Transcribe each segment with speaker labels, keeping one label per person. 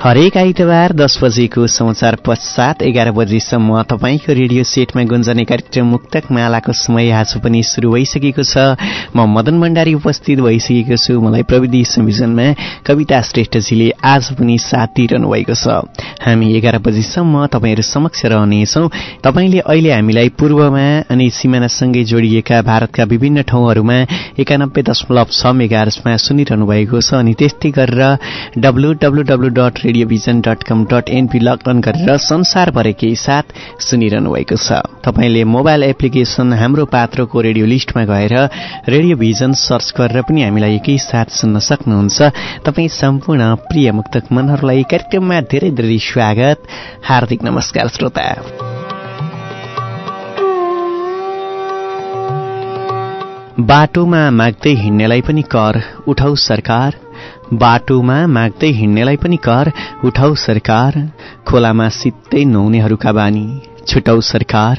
Speaker 1: हरेक
Speaker 2: आइतबार दस बजेको समाचार पश्चात एघार बजेसम्म तपाईँको रेडियो सेटमा गुन्जने कार्यक्रम मुक्तक मालाको समय आज पनि सुरु भइसकेको छ म मदन भण्डारी उपस्थित भइसकेको छु मलाई प्रविधि संयोजनमा कविता श्रेष्ठजीले आज पनि साथ दिइरहनु भएको छ हामी एघार बजीसम्म तपाईँहरू समक्ष रहनेछौ तपाईँले अहिले हामीलाई पूर्वमा अनि सिमानासँगै जोडिएका भारतका विभिन्न ठाउँहरूमा एकानब्बे दशमलव छ मेगार्समा सुनिरहनु भएको छ अनि त्यस्तै गरेर W radio vision dot com dot NP log in गरेर संसारभरिकै साथ सुनिरहनु भएको छ। तपाईँले मोबाइल एप्लिकेसन हाम्रो पात्रको रेडियो लिस्टमा गएर रेडियो भिजन सर्च गरेर पनि हामीलाई एकै साथ सुन्न सक्नुहुन्छ। तपाईँ सम्पूर्ण प्रिय मुक्तक मनहरूलाई कार्यक्रममा धेरै धेरै स्वागत। हार्दिक नमस्कार श्रोता। बाटोमा माग्दै हिँड्नेलाई पनि कर उठाउ सरकार। बाटोमा माग्दै हिँड्नेलाई पनि कर उठाउ सरकार खोलामा सित्तै नुहाउनेहरूका बानी छुटाउ सरकार।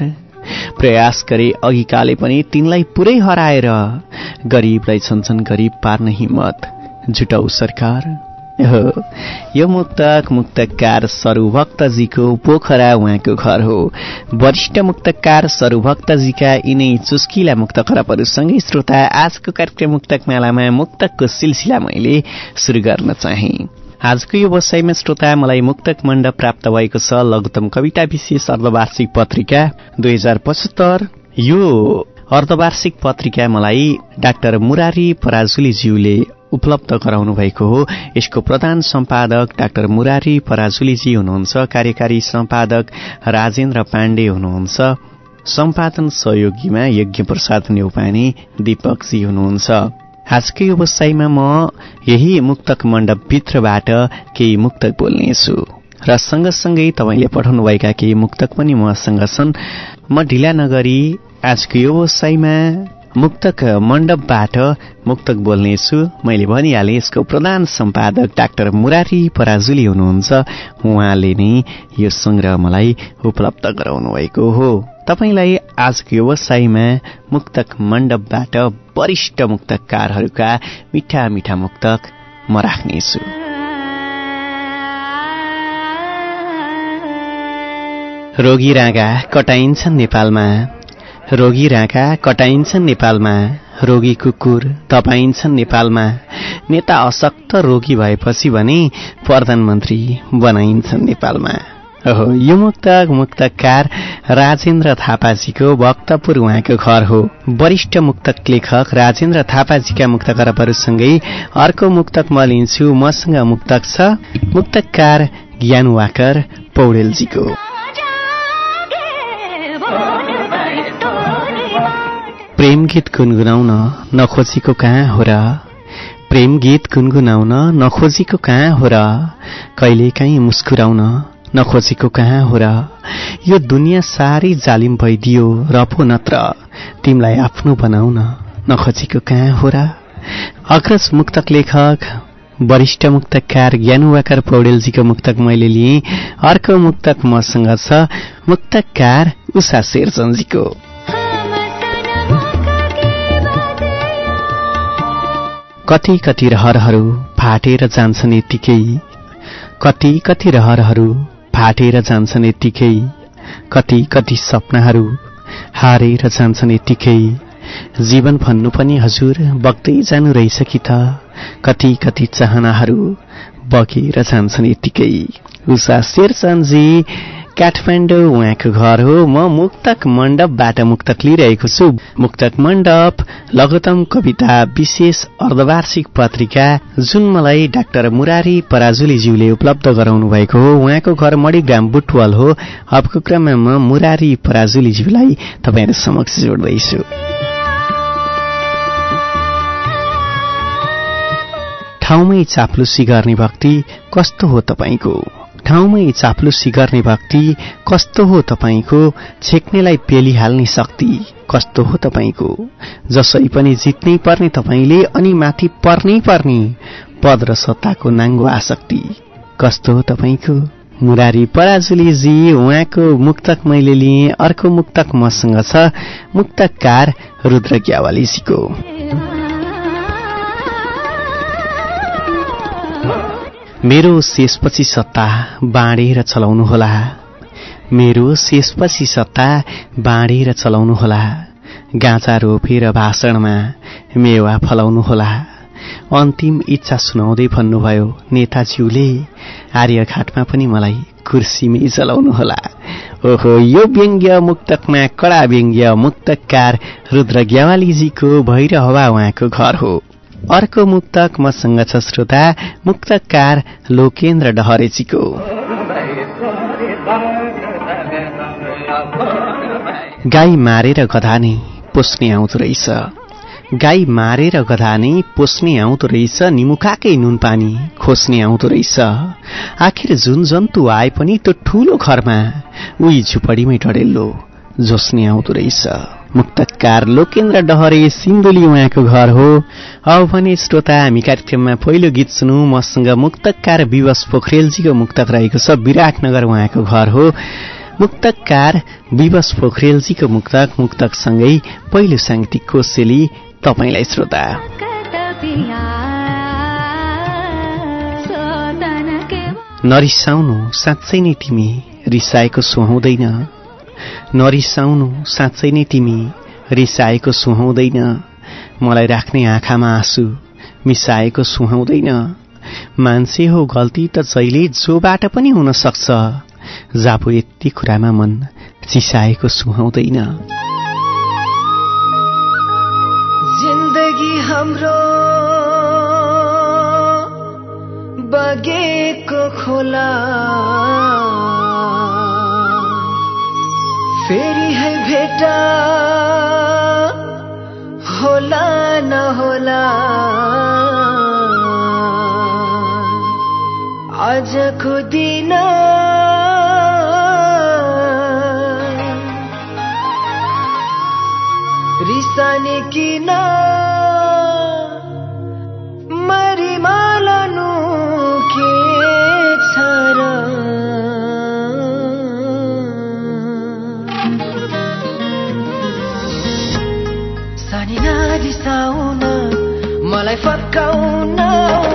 Speaker 2: प्रयास गरे अघिकाले पनि तिनलाई पुरै हराएर गरिबलाई छन्छन् गरिब पार्न हिम्मत जुटाउ सरकार। यो मुक्तक मुक्तकार सरुभक्तजीको पोखरा उहाँको घर हो। वरिष्ठ मुक्तकार सरुभक्तजीका यिनै चुस्किला मुक्त खरबहरूसँगै श्रोता आजको कार्यक्रम मुक्तक मेलामा मुक्तकको सिलसिला मैले सुरु गर्न चाहे। आजको यो वसाइमा श्रोता मलाई मुक्तक मण्डप प्राप्त भएको छ लघुतम कविता विशेष अर्धवार्षिक पत्रिका दुई हजार पचहत्तर। यो अर्धवार्षिक पत्रिका मलाई डाक्टर मुरारी पराजुलीज्यूले उपलब्ध गराउनु भएको हो। यसको प्रधान सम्पादक डाक्टर मुरारी पराजुलीजी हुनुहुन्छ। कार्यकारी सम्पादक राजेन्द्र पाण्डे हुनुहुन्छ। सम्पादन सहयोगीमा यज्ञ प्रसाद नेउपाने दीपकजी हुनुहुन्छ। आजकै व्यवसायमा म यही मुक्तक मण्डपभित्रबाट केही मुक्तक बोल्नेछु। र सँगसँगै तपाईँले पठाउनुभएका केही मुक्तक पनि मसँग छन्। म ढिला नगरी आजको व्यवसायमा मुक्तक मण्डपबाट मुक्तक बोल्नेछु मैले भनिहालेँ यसको प्रधान सम्पादक डाक्टर मुरारी पराजुली हुनुहुन्छ। उहाँले नै यो सङ्ग्रह मलाई उपलब्ध गराउनु भएको हो। तपाईँलाई आजको व्यवसायमा मुक्तक मण्डपबाट वरिष्ठ मुक्तकारहरूका मिठा मिठा मुक्तक म राख्नेछु रोगी रागा कटाइन्छन् नेपालमा। रोगी रागा कटाइन्छन् नेपालमा। रोगी कुकुर तपाइन्छन् नेपालमा। नेता अशक्त रोगी भएपछि भने प्रधानमन्त्री बनाइन्छन् नेपालमा। ओहो यो मुक्तक मुक्तकार राजेन्द्र थापाजीको भक्तपुर उहाँको घर हो। वरिष्ठ मुक्तक लेखक राजेन्द्र थापाजीका मुक्त करपहरूसँगै अर्को मुक्तक म लिन्छु मसँग मुक्तक छ मुक्तकार ज्ञान वाकर पौडेलजीको। प्रेम गीत गुनगुनाउन नखोजीको कहाँ हो र? प्रेम गीत गुनगुनाउन नखोजीको कहाँ हो र? कहिलेकाहीँ मुस्कुराउन नखोजेको कहाँ हो र? यो दुनियाँ साह्रै जालिम भइदियो र पो नत्र। तिमीलाई आफ्नो बनाउन नखोजेको कहाँ हो र? अग्रज मुक्तक लेखक वरिष्ठ मुक्तकार ज्ञानुवाकर पौडेलजीको मुक्तक मैले लिएँ। अर्को मुक्तक मसँग छ मुक्तकार उषा शेरचन्दजीको कति कति रहरहरू फाटेर जान्छन् यत्तिकै। कति कति रहरहरू फाटेर जान्छन् यत्तिकै। कति कति सपनाहरू हारेर जान्छन् यत्तिकै। जीवन भन्नु पनि हजुर बग्दै जानु रहेछ कि त? कति कति चाहनाहरू बगेर जान्छन् यतिकै उषा शेरचन्दजी काठमाडौँ उहाँको घर हो। म मुक्तक मण्डपबाट मुक्तक लिइरहेको छु। मुक्तक मण्डप लघुतम कविता विशेष अर्धवार्षिक पत्रिका जुन मलाई डाक्टर मुरारी पराजुलीज्यूले उपलब्ध गराउनु भएको हो। उहाँको घर मणिग्राम बुटवल हो। अबको क्रममा म मुरारी पराजुलीज्यूलाई तपाईँहरू समक्ष जोड्दैछु। ठाउँमै चाप्लुसी गर्ने भक्ति कस्तो हो तपाईँको? ठाउँमै चाप्लुसी गर्ने भक्ति कस्तो हो तपाईँको? छेक्नेलाई पेलिहाल्ने शक्ति कस्तो हो तपाईँको? जसै पनि जित्नै पर्ने तपाईँले अनि माथि पर्नै पर्ने पद र सत्ताको नाङ्गो आसक्ति कस्तो हो तपाईँको? मुरारी पराजुलीजी उहाँको मुक्तक मैले लिएँ अर्को मुक्तक मसँग छ मुक्तकार रुद्र ग्यावालीजीको मेरो शेषपछि सत्ता बाँडेर चलाउनुहोला। मेरो शेषपछि सत्ता बाँडेर चलाउनुहोला। गाँचा रोपेर भाषणमा मेवा फलाउनुहोला। अन्तिम इच्छा सुनाउँदै भन्नुभयो नेताज्यूले आर्यघाटमा पनि मलाई कुर्सीमै चलाउनुहोला ओहो यो व्यङ्ग्य मुक्तकमा कडा व्यङ्ग्य मुक्तकार रुद्र ग्यावालीजीको भैरहवा उहाँको घर हो। अर्को मुक्तक मसँग छ श्रोता मुक्तकार लोकेन्द्र डहरेजीको गाई मारेर गधा नै पोस्ने आउँदो रहेछ। गाई मारेर गधा नै पोस्ने आउँदो रहेछ निमुखाकै नुन पानी खोस्ने आउँदो रहेछ। आखिर जुन जन्तु आए पनि त्यो ठूलो घरमा उही झुपडीमै डढेल्लो जोस्ने आउँदो रहेछ। मुक्तकार लोकेन्द्र डहरे सिन्धुली उहाँको घर हो। अब भने श्रोता हामी कार्यक्रममा पहिलो गीत सुनौ। मसँग मुक्तकार विवश पोखरेलजीको मुक्तक रहेको छ विराटनगर उहाँको घर हो। मुक्तकार विवश पोखरेलजीको मुक्तक मुक्तकसँगै पहिलो साङ्गीतिक कोसेली तपाईँलाई श्रोता। नरिसाउनु साँच्चै नै तिमी रिसाएको सुहाउँदैन नरिसाउनु साँच्चै नै तिमी रिसाएको सुहाउँदैन मलाई राख्ने आँखामा आँसु मिसाएको सुहाउँदैन मान्छे हो गल्ती त जहिले जोबाट पनि हुन सक्छ जाबो यति कुरामा मन चिसाएको सुहाउँदैन
Speaker 3: जिन्दगी हाम्रो बगेको खोला। फेरि है भेटा होला नहोला आजको दिन रिसाने किन lại phát câu nao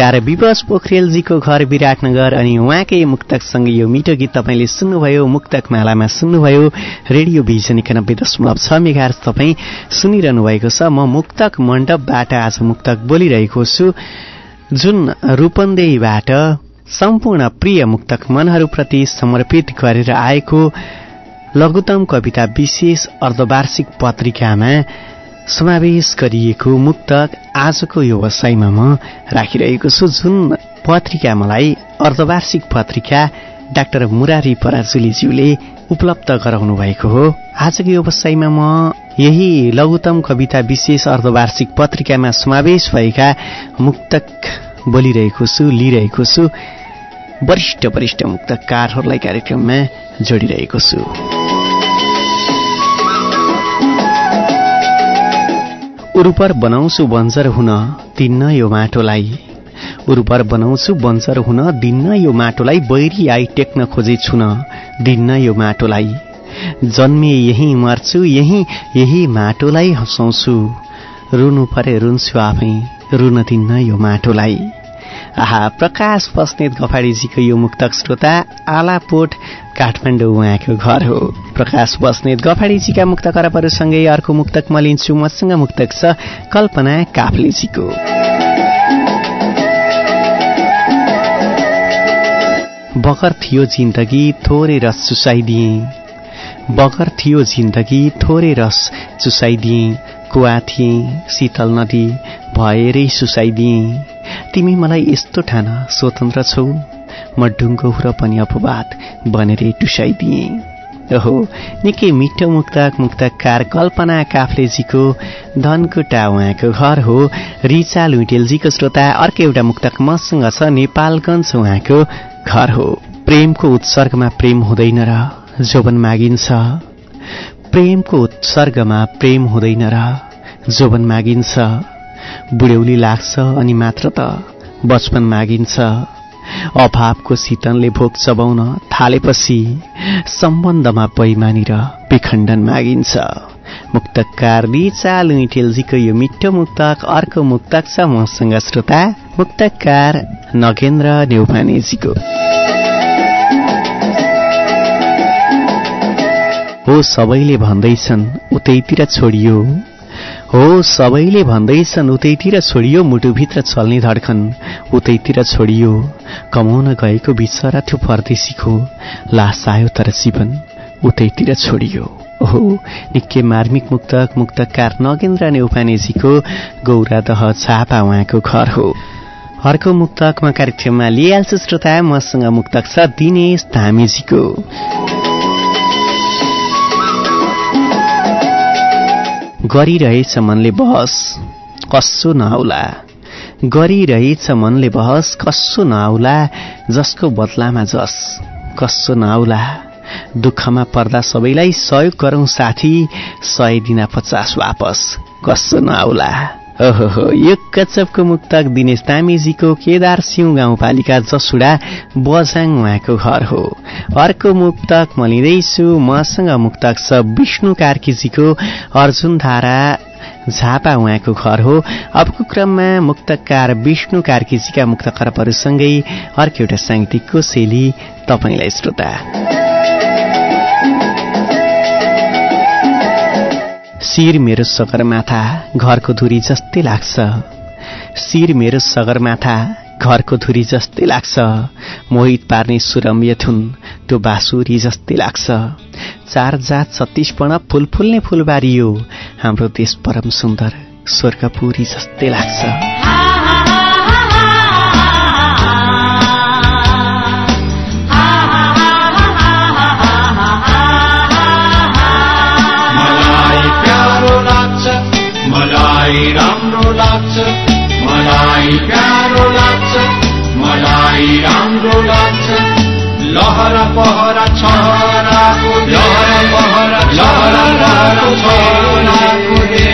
Speaker 2: मुक्तकार विवश पोखरेलजीको घर विराटनगर अनि उहाँकै मुक्तकसँग यो मिठो गीत तपाईँले सुन्नुभयो। मुक्तक मालामा सुन्नुभयो। रेडियो भिजन एकानब्बे दशमलव छ मेगार तपाईँ सुनिरहनु भएको छ। म मुक्तक मण्डपबाट आज मुक्तक बोलिरहेको छु। जुन रूपन्देहीबाट सम्पूर्ण प्रिय मुक्तक मनहरूप्रति समर्पित गरेर आएको लघुतम कविता विशेष अर्धवार्षिक पत्रिकामा समावेश गरिएको मुक्तक आजको यो वसाईमा म राखिरहेको छु। जुन पत्रिका मलाई अर्धवार्षिक पत्रिका डाक्टर मुरारी पराजुलीज्यूले उपलब्ध गराउनु भएको हो। आजको यो वसाईमा म यही लघुतम कविता विशेष अर्धवार्षिक पत्रिकामा समावेश भएका मुक्तक बोलिरहेको छु लिइरहेको छु। वरिष्ठ वरिष्ठ मुक्तकारहरूलाई कार्यक्रममा जोडिरहेको छु। उर्वर बनाउँछु बन्जर हुन दिन्न यो माटोलाई। उर्वर बनाउँछु बन्जर हुन दिन्न यो माटोलाई बैरी आई टेक्न खोजे छुन दिन्न यो माटोलाई। जन्मे यही मर्छु यही यही माटोलाई हँसाउँछु। रुनु परे रुन्छु आफै रुन दिन्न यो माटोलाई। आहा प्रकाश बस्नेत गफाडीजीको यो मुक्तक श्रोता आलापोट काठमाडौँ उहाँको घर हो। प्रकाश बस्नेत गफाडीजीका मुक्त करपहरूसँगै अर्को मुक्तक म लिन्छु मसँग मुक्तक छ कल्पना काफ्लेजीको। बगर थियो जिन्दगी थोरै रस चुसाइदिए। बगर थियो जिन्दगी थोरै रस चुसाइदिए। कुवा थिए शीतल नदी भएरै सुसाइदिए तिमी मलाई यस्तो ठान स्वतन्त्र छौ। म ढुङ्गो र पनि अपवाद बनेरै टुसाइदिए। ओहो निकै मिठो मुक्तक मुक्तकार कल्पना काफ्लेजीको धनकुटा उहाँको घर हो। रिचा लुइटेलजीको श्रोता अर्को एउटा मुक्तक मसँग छ नेपालगञ्ज उहाँको घर हो। प्रेमको उत्सर्गमा प्रेम हुँदैन र जोबन मागिन्छ। प्रेमको उत्सर्गमा प्रेम हुँदैन र जोबन मागिन्छ। बुढ्यौली लाग्छ अनि मात्र त बचपन मागिन्छ। अभावको शीतनले भोक चबाउन थालेपछि सम्बन्धमा बैमानी र विखण्डन मागिन्छ। मुक्तकार रिचा लुइटेलजीको यो मिठो मुक्तक अर्को मुक्तक छ मसँग श्रोता मुक्तकार नगेन्द्र नेउपानेजीको हो सबैले भन्दैछन् उतैतिर छोडियो हो सबैले भन्दैछन् उतैतिर छोडियो मुटुभित्र चल्ने धड्कन। उतैतिर छोडियो कमाउन गएको बिचरा थियो परदेशीको लास आयो तर जीवन। उतैतिर छोडियो। ओहो निकै मार्मिक मुक्तक मुक्तकार नगेन्द्र नेउपानेजीको गौरादह छापा उहाँको घर हो। अर्को मुक्तक म कार्यक्रममा लिइहाल्छु श्रोता मसँग मुक्तक छ दिनेश धामेजीको। गरिरहेछ मनले बहस कसो नआउला गरिरहेछ मनले बहस कसो नआउला जसको बदलामा जस कसो नआउला दुःखमा पर्दा सबैलाई सहयोग गरौँ साथी सय दिना पचास वापस कसो नआउला ओहो यो कचपको मुक्तक दिनेश तामेजीको केदार सिंह गाउँपालिका जसुडा बजाङ उहाँको घर हो अर्को मुक्तक म लिँदैछु मसँग मुक्तक छ विष्णु कार्कीजीको अर्जुन धारा झापा उहाँको घर हो अबको क्रममा मुक्तकार विष्णु कार्कीजीका मुक्त करपहरूसँगै अर्को एउटा साङ्गीतिकको शैली तपाईँलाई श्रोता शिर मेरो सगरमाथा घरको धुरी जस्तै लाग्छ। शिर मेरो सगरमाथा घरको धुरी जस्तै लाग्छ। मोहित पार्ने सुरम्य थुन त्यो बाँसुरी जस्तै लाग्छ। चार जात छत्तिसपण फुल फुल्ने फुलबारी हो। हाम्रो देश परम सुन्दर स्वर्गपुरी जस्तै लाग्छ।
Speaker 4: मलाई राम्रो लाग्छ मलाई प्यारो लाग्छ मलाई राम्रो लाग्छ। लहर पहर छहराको लहर पहर लहराको छहराको देश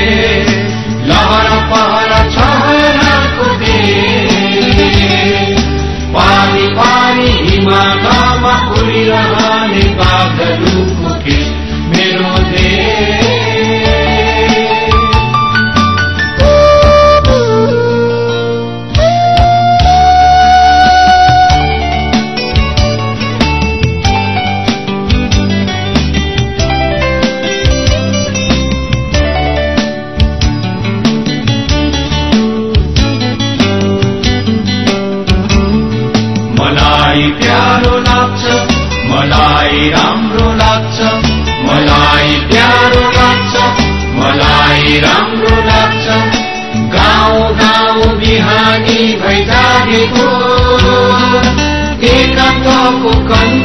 Speaker 4: con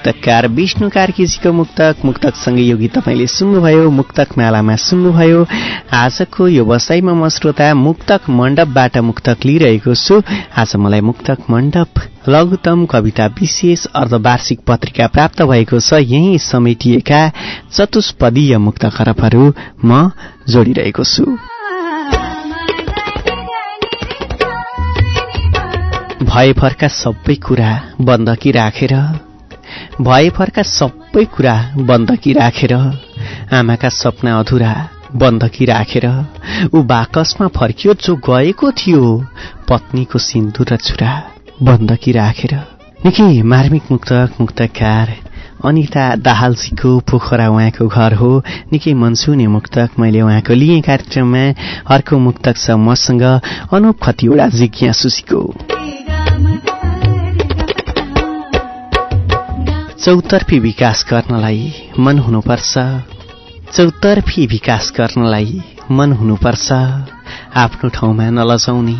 Speaker 2: मुक्तकार विष्णु कार्कीजीको मुक्तक। मुक्तकसँगै यो गीत तपाईँले सुन्नुभयो मुक्तक मालामा सुन्नुभयो। आजको यो बसाइमा म श्रोता मुक्तक मण्डपबाट मुक्तक लिइरहेको छु। आज मलाई मुक्तक मण्डप लघुतम कविता विशेष अर्धवार्षिक पत्रिका प्राप्त भएको छ। यही समेटिएका चतुष्पदीय मुक्त खरबहरू म जोडिरहेको छु। भएभरका सबै कुरा बन्दकी राखेर भएभरका सबै कुरा बन्दकी राखेर आमाका सपना अधुरा बन्दकी राखेर ऊ बाकसमा फर्कियो जो गएको थियो पत्नीको सिन्दुर र छुरा बन्दकी राखेर। निकै मार्मिक मुक्तक मुक्तकार। अनिता दाहालजीको पोखरा उहाँको घर हो। निकै मनसुने मुक्तक मैले उहाँको लिएँ कार्यक्रममा। अर्को मुक्तक छ मसँग अनुप खतिवडा जिज्ञासुसीको। चौतर्फी विकास गर्नलाई मन हुनुपर्छ। चौतर्फी विकास गर्नलाई मन हुनुपर्छ। आफ्नो ठाउँमा नलजाउने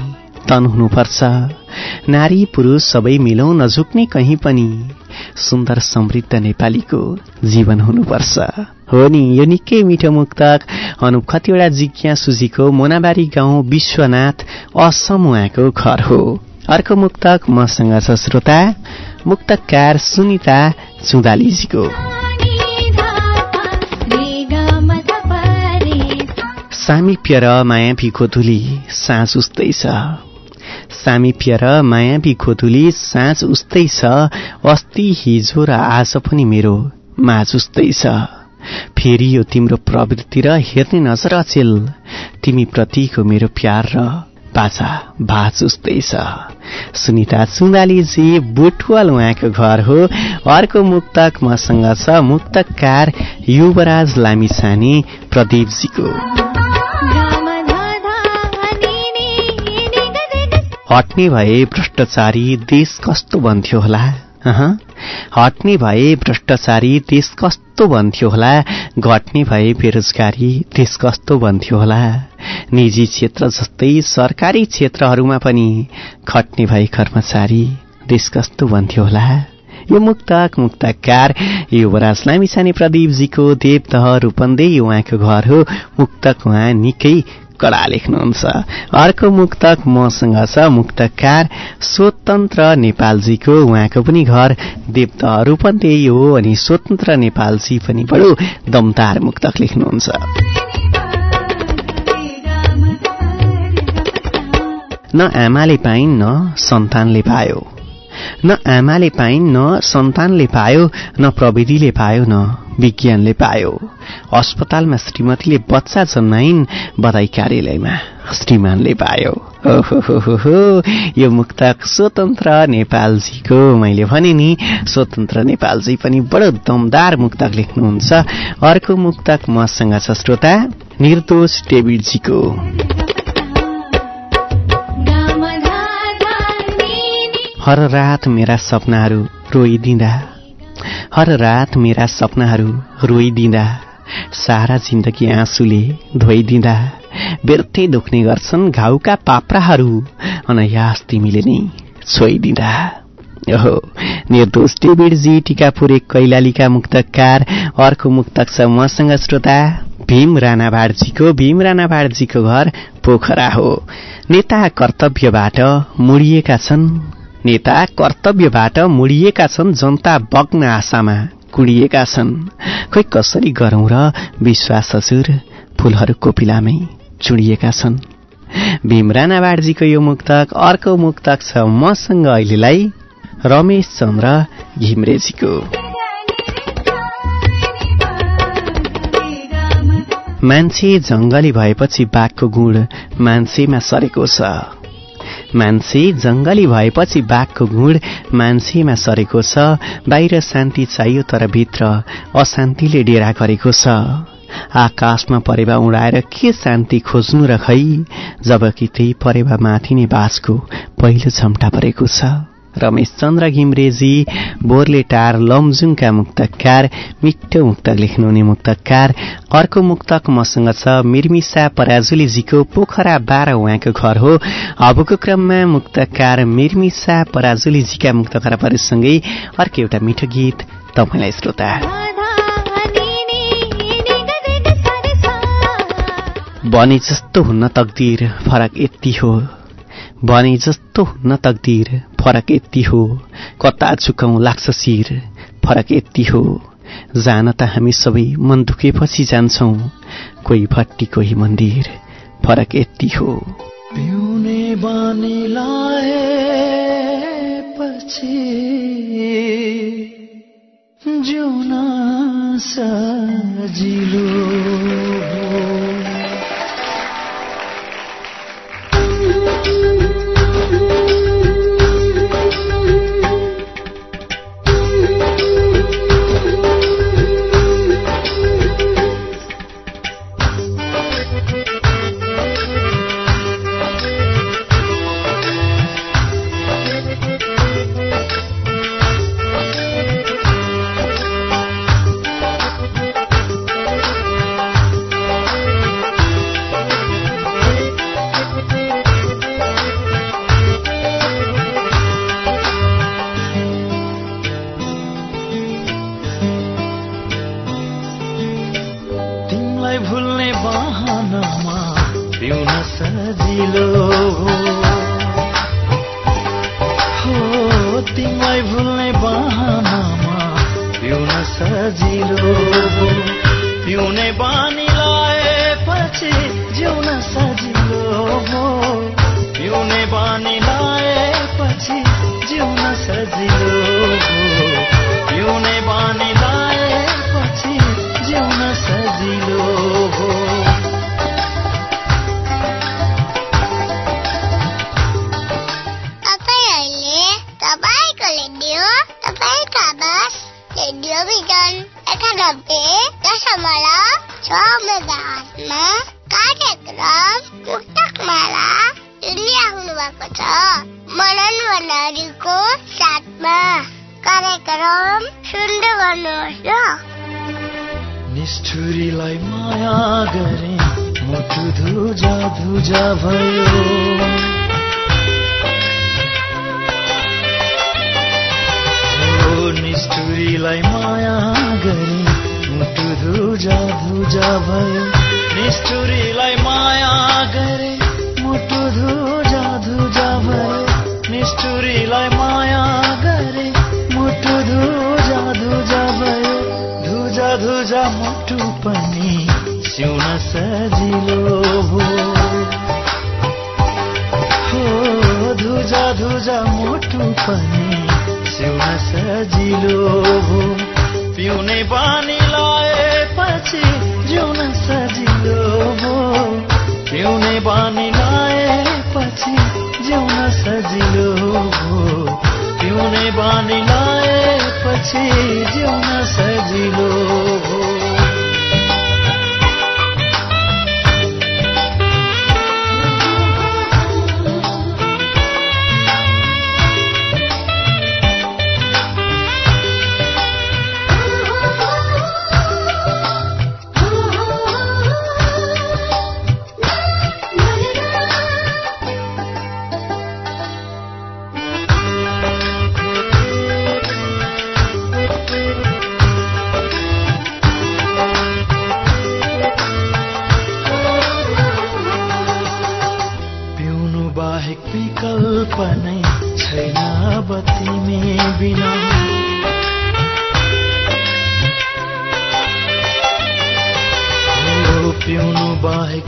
Speaker 2: तन हुनुपर्छ। नारी पुरुष सबै मिलौँ नझुक्ने कहीँ पनि सुन्दर समृद्ध नेपालीको जीवन हुनुपर्छ। हो नि यो निकै मिठो मुक्तक। अनुप खतिवडा जिज्ञासुजीको मोनाबारी गाउँ विश्वनाथ असम उहाँको घर हो। अर्को मुक्तक मसँग छ श्रोता मुक्तकार सुनिता चुदालीजीको सामिप्य र मायावीको धुली साँझ उस्तै छ सामिप्य र मायावीको धुली साँझ उस्तै छ अस्ति हिजो र आज पनि मेरो माझ उस्तै छ फेरि यो तिम्रो प्रवृत्ति र हेर्ने नजर अचेल तिमी प्रतिको मेरो प्यार र बाजा भाज उस्तै छ। सुनिता सुन्दालीजी बुटवल उहाँको घर हो। अर्को मुक्तक मसँग छ मुक्तकार युवराज लामिछाने प्रदीपजीको। हट्ने भए भ्रष्टाचारी देश कस्तो बन्थ्यो होला? हट्ने भए भ्रष्टाचारी देश कस्तो कस्तो बन्थ्यो होला? घट्ने भए बेरोजगारी देश कस्तो बन्थ्यो होला? निजी क्षेत्र जस्तै सरकारी क्षेत्रहरूमा पनि खट्ने भए कर्मचारी देश कस्तो बन्थ्यो होला? यो मुक्तक मुक्तकार युवराज लामिछाने प्रदीपजीको देवदह रूपन्देही उहाँको घर हो। मुक्तक उहाँ निकै कडा लेख्नुहुन्छ अर्को मुक्तक मसँग छ मुक्तकार स्वतन्त्र नेपालजीको उहाँको पनि घर देवदह रूपन्देही हो अनि स्वतन्त्र नेपालजी पनि बडो दमदार मुक्तक लेख्नुहुन्छ। न आमाले पाइन् न सन्तानले पायो। न आमाले पाइन् न सन्तानले पायो न प्रविधिले पायो न विज्ञानले पायो अस्पतालमा श्रीमतीले बच्चा जन्माइन् बधाई कार्यालयमा श्रीमानले पायो हो यो मुक्तक स्वतन्त्र नेपालजीको मैले भने नि स्वतन्त्र नेपालजी पनि बडो दमदार मुक्तक लेख्नुहुन्छ अर्को मुक्तक मसँग छ श्रोता निर्दोष डेभिडजीको हर रात मेरा सपनाहरू रोइदिँदा हर रात मेरा सपनाहरू रोइदिँदा सारा जिन्दगी आँसुले धोइदिँदा व्यर्थै दुख्ने गर्छन् घाउका पाप्राहरू अनयास तिमीले नै छोइदिँदा। ओहो निर्दोष डेभिडजी टिकापुर कैलालीका मुक्तकार अर्को मुक्तक छ मसँग श्रोता भीम राणा भाडजीको भीम राणा भाडजीको घर पोखरा हो। नेता कर्तव्यबाट मुडिएका छन्। नेता कर्तव्यबाट मुडिएका छन् जनता बग्न आशामा कुडिएका छन्। खोइ कसरी गरौं र विश्वास हजुर फूलहरू कोपिलामै चुडिएका छन्। भीम राणा बाडजीको यो मुक्तक अर्को मुक्तक छ मसँग अहिलेलाई रमेश चन्द्र घिम्रेजीको। मान्छे जंगली भएपछि बाघको गुण मान्छेमा सरेको छ। मान्छे जंगली भएपछि बाघको गुण मान्छेमा सरेको छ। बाहिर शान्ति चाहियो तर भित्र अशान्तिले डेरा गरेको छ। आकाशमा परेवा उडाएर के शान्ति खोज्नु र खै? जबकि त्यही परेवा माथि नै बाँसको पहिलो झम्टा परेको छ। रमेश चन्द्र घिम्रेजी बोर्लेटार लमजुङका मुक्तकार मिठो मुक्तक लेख्नुहुने मुक्तकार। अर्को मुक्तक मसँग छ मिर्मिसा पराजुलीजीको पोखरा बाह्र उहाँको घर हो। अबको क्रममा मुक्तकार मिर्मिसा पराजुलीजीका मुक्तकार परिसँगै अर्को एउटा मिठो गीत तपाईँलाई श्रोता। बने जस्तो हुन्न तकदिर फरक यति हो। भने जस्तो हुन्न तकदिर फरक यति हो। कता झुकाउँ लाग्छ शिर फरक यति हो। जान त हामी सबै मन दुखेपछि जान्छौँ। कोही भट्टी कोही मन्दिर फरक यति हो।
Speaker 3: पिउने बानी पछि जिउन सजिलो
Speaker 2: Lulu. सजिलो। पिउने बानी लाएपछि जिउन सजिलो हो। पिउने बानी लाएपछि जिउन सजिलो।
Speaker 5: साथमा कार्यक्रम सुन्दै गर्नुहोस् ल।
Speaker 3: निष्ठुरीलाई माया गरे मुटु धुजा धुजा भयो। निष्ठुरीलाई धुजा धुजा भयो निष्ठुरीलाई माया गरे। मुटु धुजा धुजा भयो निष्ठुरीलाई माया गरे। मुटु धुजा धुजा भयो धुजा धुजा मुटु पनि सिउन सजिलो हो। धुजा धुजा मुटु पनि सिउन सजिलो हो। पिउने बानी लाएपछि जिउन सजिलो हो पिउने बानी लाएपछि जिउन सजिलो हो पिउने बानी लाएपछि जिउन सजिलो हो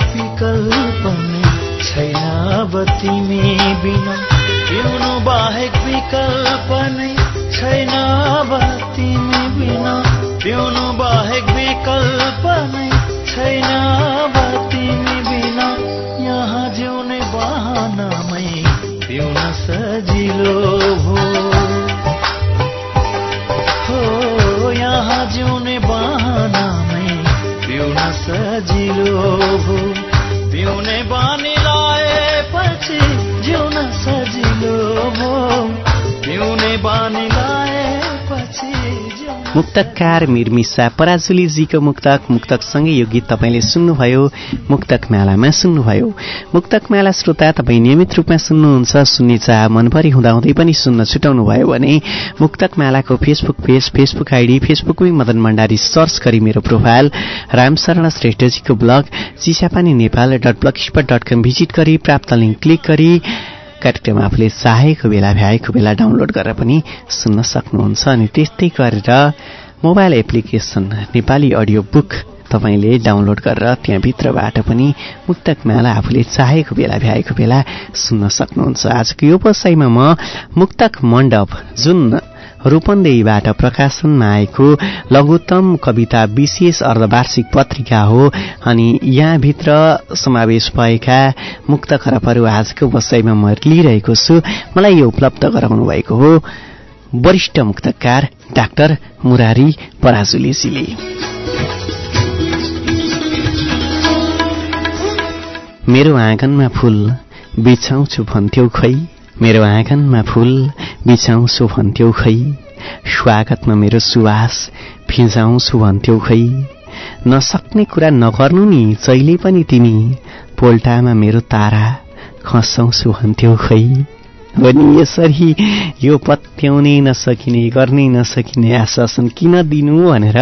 Speaker 3: विकल्प नै छैन अब तिमी बिना। पिउनु बाहेक विकल्प नै छैन अब तिमी बिना। पिउनु बाहेक विकल्प नै छैन अब तिमी बिना। यहाँ जिउने बहानामै पिउन सजिलो हो। सजिलो हो। पिउने बानी जिउन
Speaker 2: मुक्तकार मिर्मिसा पराजुलीजीको मुक्तक मुक्तकसँगै यो गीत तपाईँले सुन्नुभयो। मुक्तक मेलामा सुन्नुभयो। मुक्तक मेला श्रोता तपाईँ नियमित रूपमा सुन्नुहुन्छ सुन्ने चाह मनभरि हुँदाहुँदै पनि सुन्न छुटाउनु भयो भने मुक्तक मेलाको फेसबुक पेज फेसबुक आइडी फेसबुकमै मदन भण्डारी सर्च गरी मेरो profile Ramsharan श्रेष्ठजीको blog Chisapani Nepal dot blog dot com visit गरी प्राप्त लिङ्क क्लिक गरी कार्यक्रम आफूले चाहेको बेला भ्याएको बेला डाउनलोड गरेर पनि सुन्न सक्नुहुन्छ अनि त्यस्तै गरेर mobile application Nepali audio book तपाईँले डाउनलोड गरेर त्यहाँभित्रबाट पनि मुक्तक माला आफूले चाहेको बेला भ्याएको बेला सुन्न सक्नुहुन्छ। आजको यो बसाइमा म मुक्तक मण्डप जुन रूपन्देहीबाट प्रकाशनमा आएको लघुत्तम कविता विशेष अर्धवार्षिक पत्रिका हो अनि यहाँभित्र समावेश भएका मुक्त खरबहरू आजको बसाइमा म लिइरहेको छु। मलाई यो उपलब्ध गराउनु भएको हो वरिष्ठ मुक्तकार डाक्टर मुरारी पराजुलीजीले मेरो आँगनमा फूल बिछाउँछु भन्थ्यौ खै। मेरो आँगनमा फूल बिछाउँछु भन्थ्यौ खै। स्वागतमा मेरो सुवास फिजाउँछु भन्थ्यौ खै। नसक्ने कुरा नगर्नु नि जहिले पनि तिमी पोल्टामा मेरो तारा खसाउँछु भन्थ्यौ खै। अनि यसरी यो पत्याउनै नसकिने गर्नै नसकिने आश्वासन किन दिनु भनेर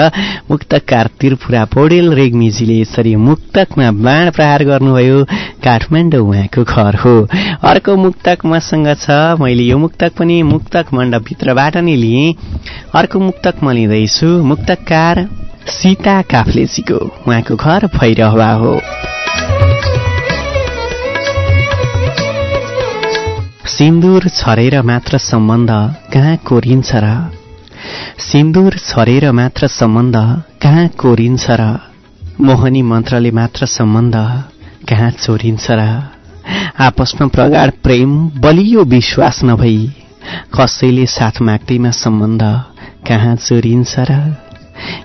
Speaker 2: मुक्तकार त्रिपुरा पौडेल रेग्मीजीले यसरी मुक्तकमा बाण प्रहार गर्नुभयो। काठमाडौँ उहाँको घर हो। अर्को मुक्तक मसँग छ। मैले यो मुक्तक पनि मुक्तक मण्डपभित्रबाट नै लिएँ। अर्को मुक्तक म लिँदैछु। मुक्तकार सीता काफ्लेजीको। उहाँको घर भैरहवा हो। सिन्दुर छरेर मात्र सम्बन्ध कहाँ कोरिन्छ र? सिन्दुर छरेर मात्र सम्बन्ध कहाँ कोरिन्छ र? मोहनी मन्त्रले मात्र सम्बन्ध कहाँ चोरिन्छ र? आपसमा प्रगाढ प्रेम बलियो विश्वास नभई कसैले साथ माग्दैमा सम्बन्ध कहाँ चोरिन्छ र?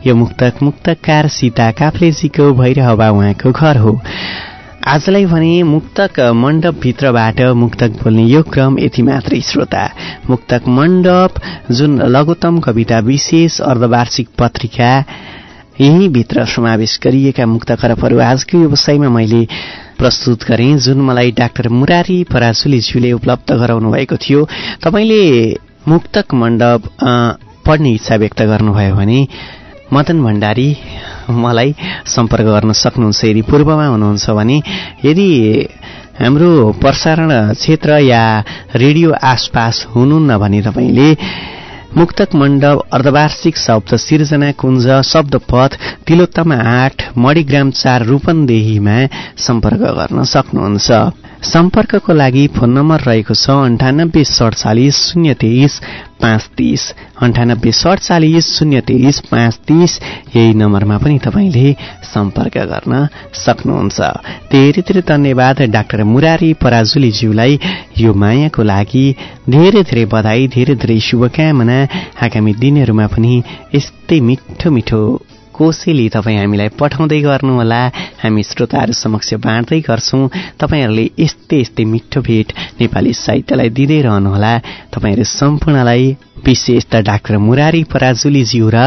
Speaker 2: यो मुक्तक मुक्तकार सीता काफ्लेजीको भैरहवा उहाँको घर हो। आजलाई भने मुक्तक मण्डपभित्रबाट मुक्तक बोल्ने यो क्रम यति मात्रै श्रोता। मुक्तक मण्डप जुन लघुत्तम कविता विशेष अर्धवार्षिक पत्रिका यहीँभित्र समावेश गरिएका मुक्त करपहरू आजको व्यवसायमा मैले प्रस्तुत गरेँ जुन मलाई डाक्टर मुरारी पराजुलीज्यूले उपलब्ध गराउनु भएको थियो। तपाईँले मुक्तक मण्डप पढ्ने इच्छा व्यक्त गर्नुभयो भने मदन भण्डारी मलाई सम्पर्क गर्न सक्नुहुन्छ। यदि पूर्वमा हुनुहुन्छ भने यदि हाम्रो प्रसारण क्षेत्र या रेडियो आसपास हुनुहुन्न भने तपाईँले मुक्तक मण्डप अर्धवार्षिक शब्द सिर्जना कुञ्ज शब्दपथ तिलोत्तमा आठ मणिग्राम चार रूपन्देहीमा सम्पर्क गर्न सक्नुहुन्छ। सम्पर्कको लागि फोन नम्बर रहेको छ अन्ठानब्बे सडचालिस शून्य तेइस पाँच तिस। अन्ठानब्बे सडचालिस शून्य तेइस पाँच तिस। यही नम्बरमा पनि तपाईँले सम्पर्क गर्न सक्नुहुन्छ। धेरै धेरै धन्यवाद डाक्टर मुरारी पराजुलीज्यूलाई यो मायाको लागि। धेरै धेरै बधाई धेरै धेरै शुभकामना। आगामी दिनहरूमा पनि यस्तै मिठो मिठो कोसेली तपाईँ हामीलाई पठाउँदै गर्नुहोला। हामी श्रोताहरू समक्ष बाँड्दै गर्छौँ। तपाईँहरूले यस्तै यस्तै मिठो भेट नेपाली साहित्यलाई दिँदै रहनुहोला। तपाईँहरू सम्पूर्णलाई विशेष त डाक्टर मुरारी पराजुलीज्यू र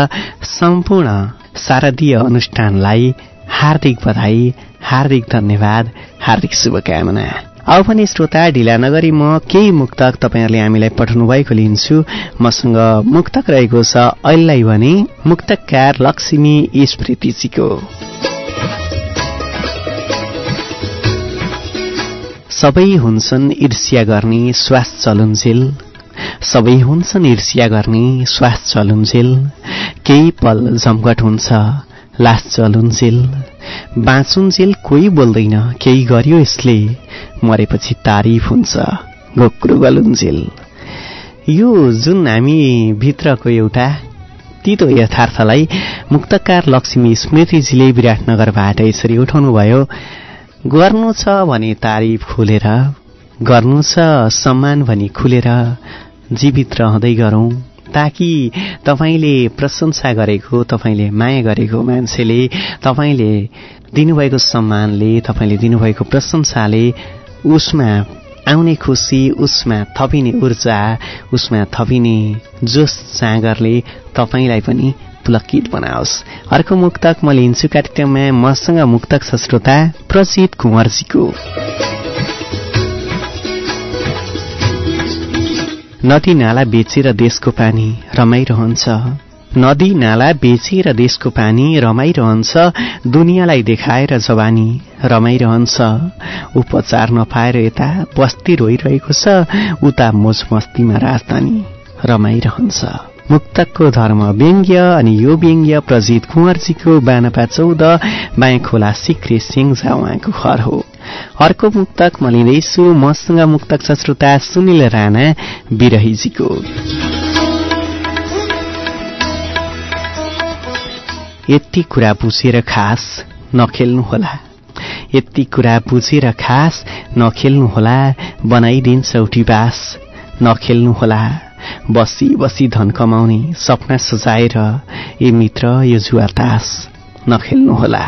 Speaker 2: सम्पूर्ण शारदीय अनुष्ठानलाई हार्दिक बधाई हार्दिक धन्यवाद हार्दिक शुभकामना। अब पनि श्रोता ढिला नगरी म केही मुक्तक तपाईँहरूले हामीलाई पठाउनु भएको लिन्छु। मसँग मुक्तक रहेको छ अहिले भने मुक्तकार लक्ष्मी स्मृतिजीको। सबै हुन्छन् ईर्ष्या गर्ने श्वास चलुन्जेल। सबै हुन्छन् ईर्ष्या गर्ने श्वास चलुन्जेल। केही पल जमघट हुन्छ। लास चलुन्जेल बाँचुन्जेल कोही बोल्दैन केही गर्यो यसले। मरेपछि तारिफ हुन्छ गोक्रु गलुन्जेल यो जुन हामी भित्रको एउटा तितो यथार्थलाई मुक्तकार लक्ष्मी स्मृतिजीले विराटनगरबाट यसरी उठाउनुभयो गर्नु छ भने तारिफ खुलेर गर्नु छ सम्मान भनी खुलेर जीवित रहँदै गरौँ। ताकि तपाईँले प्रशंसा गरेको तपाईँले माया गरेको मान्छेले तपाईँले दिनुभएको सम्मानले तपाईँले दिनुभएको प्रशंसाले उसमा आउने खुसी उसमा थपिने ऊर्जा उसमा थपिने जोस जाँगरले तपाईँलाई पनि पुलकित बनाओस्। अर्को मुक्तक म लिन्छु कार्यक्रममा मसँग मुक्तक छ श्रोता प्रजित कुँवरजीको। नदी नाला बेचेर देशको पानी रमाइरहन्छ। नदी नाला बेचेर देशको पानी रमाइरहन्छ। दुनियाँलाई देखाएर जवानी रमाइरहन्छ। उपचार नपाएर यता बस्ती रोइरहेको छ। उता मोज मस्तीमा राजधानी रमाइरहन्छ। मुक्तकको धर्म व्यङ्ग्य अनि यो व्यङ्ग्य प्रजित कुँवरजीको बानपा चौध बायाँ खोला सिक्रे सिङ्जा उहाँको घर हो। अर्को मुक्तक म लिँदैछु मसँग मुक्तक छ श्रोता सुनिल राणा बिरहीजीको। यति कुरा बुझेर खास नखेल्नुहोला। यति कुरा बुझेर खास नखेल्नुहोला बनाइदिन्छ उठी बास नखेल्नुहोला। बसी बसी धन कमाउने सपना सजाएर ए मित्र यो जुवा तास नखेल्नुहोला।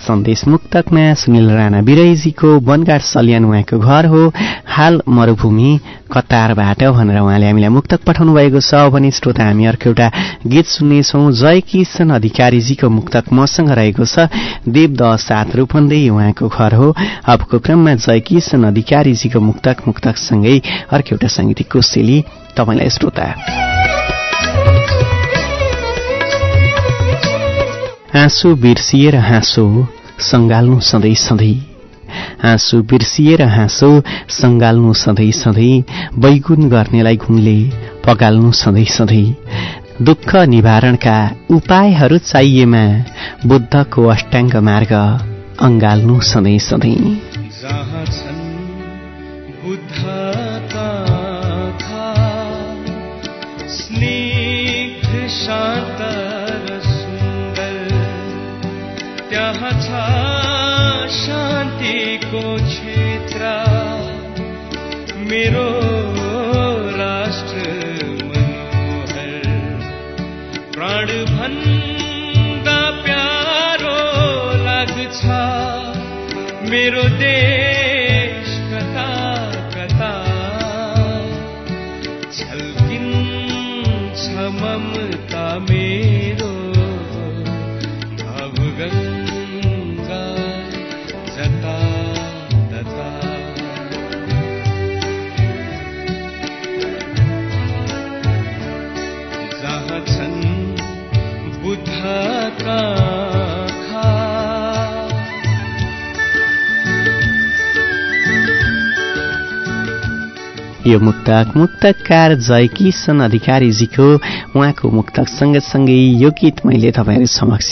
Speaker 2: सन्देश मुक्तकमा सुनिल राणा बिरैजीको वनगाड सल्यान उहाँको घर हो। हाल मरूभूमि कतारबाट भनेर उहाँले हामीलाई मुक्तक पठाउनु भएको छ। भने श्रोता हामी अर्को एउटा गीत सुन्नेछौ। जय किशन अधिकारीजीको मुक्तक मसँग रहेको छ। देवद सात रूपन्दै उहाँको घर हो। अबको क्रममा जय किशन अधिकारीजीको मुक्तक मुक्तकसँगै अर्को एउटा साङ्गीतिक कोसेली तपाईँलाई श्रोता। आँसु बिर्सिएर हाँसो सङ्गाल्नु सधैँ सधैँ। आँसु बिर्सिएर हाँसो सङ्गाल्नु सधैँ सधैँ। बैगुन गर्नेलाई घुनले पगाल्नु सधैँ सधैँ। दुःख निवारणका उपायहरू चाहिएमा बुद्धको अष्टाङ्ग मार्ग अङ्गाल्नु सधैँ सधैँ।
Speaker 4: शान्त मेरो
Speaker 6: यो मुक्तक मुक्तकार जय किशन अधिकारीजीको उहाँको मुक्तक सँगसँगै यो गीत मैले तपाईँहरू समक्ष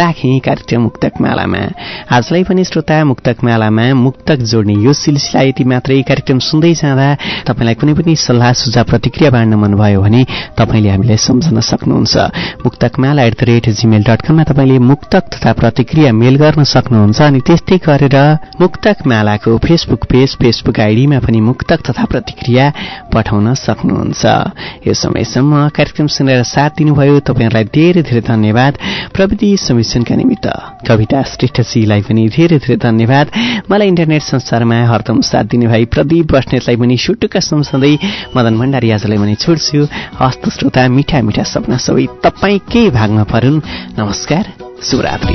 Speaker 6: राखेँ कार्यक्रम मुक्तक मालामा। आजलाई पनि श्रोता मुक्तक मालामा मुक्तक जोड्ने यो सिलसिला यति मात्रै कार्यक्रम सुन्दै जाँदा तपाईँलाई कुनै पनि सल्लाह सुझाव प्रतिक्रिया बाँड्न मनभयो भने तपाईँले हामीलाई सम्झन सक्नुहुन्छ। Muktak Mala at the rate Gmail dot कममा तपाईँले मुक्तक तथा प्रतिक्रिया मेल गर्न सक्नुहुन्छ अनि त्यस्तै गरेर मुक्तक मालाको फेसबुक पेज फेसबुक आइडीमा पनि मुक्तक तथा प्रतिक्रिया पठाउन सक्नुहुन्छ। यो समयसम्म कार्यक्रम सुनेर साथ दिनुभयो तपाईँहरूलाई धेरै धेरै धन्यवाद। प्रविधि समिक्षणका निमित्त कविता श्रेष्ठजीलाई पनि धेरै धेरै धन्यवाद। मलाई इन्टरनेट संसारमा हरदम साथ दिने भाइ प्रदीप बस्नेतलाई पनि सुटुक्क सम्झँदै मदन भण्डारी आजलाई पनि छोड्छु। हस्त श्रोता मिठा मिठा सपना सबै तपाईँकै भागमा परुन्? नमस्कार शुभरात्रि।